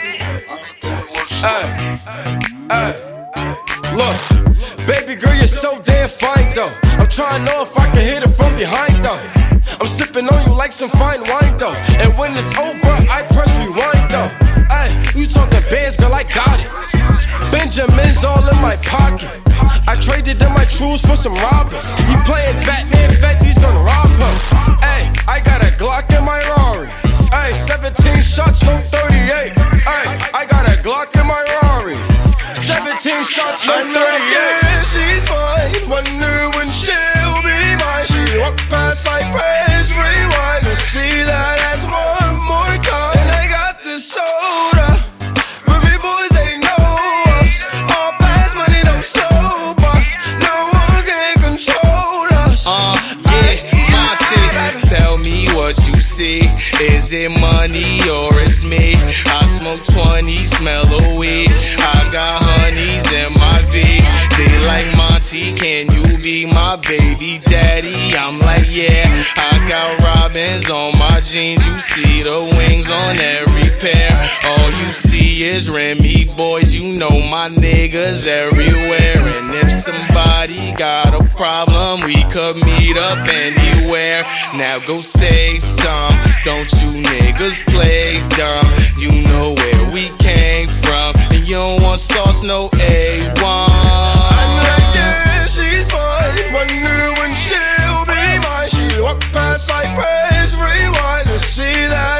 Hey, hey, look, baby girl, you're so damn fine though. I'm trying to know if I can hit it from behind though. I'm sipping on you like some fine wine though. And when it's over, I press rewind though. Hey, you talking bands, girl, I got it. Benjamin's all in my pocket. I traded in my truths for some robbers. You playing Batman, Fat 17 shots, no 38. Yeah, she's mine. Wonder when she'll be mine. She walk past, I press rewind to see that as one more time. And I got this soda. Ruby boys, they know us. All fast money, no slow us. No one can control us. Uh, yeah, Monty, tell me what you see. Is it money or it's can you be my baby daddy? I'm like, yeah. I got robins on my jeans. You see the wings on every pair. All you see is Remy boys. You know my niggas everywhere. And if somebody got a problem, we could meet up anywhere. Now go say some. Don't you niggas play dumb? You know where we came from. And you don't want sauce, no press rewind to see that